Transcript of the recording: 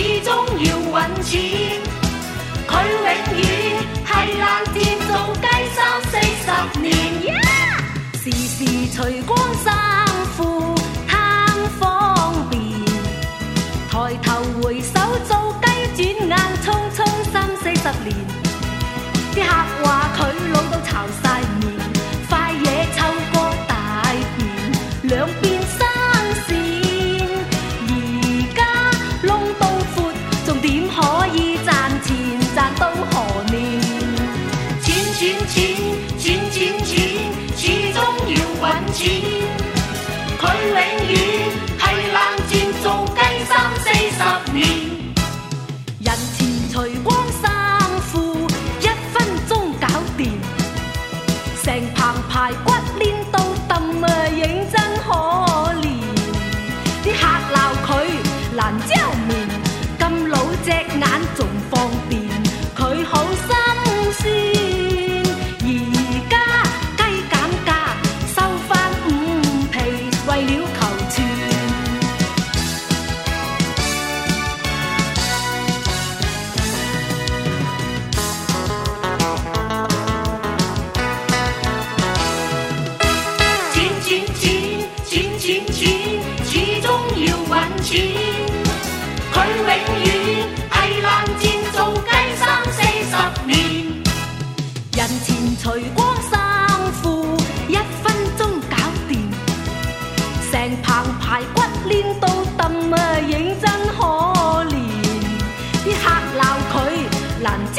始终要揾钱，佢永远系烂店做鸡三四十年，时时随。棒排骨练到抌啊，认真可怜，啲客闹佢难遮面，咁老只。钱，佢永远系冷战做鸡三四十年，人前除光衫裤，一分钟搞掂，成棚排骨链都抌啊，影真可怜，啲客闹佢难。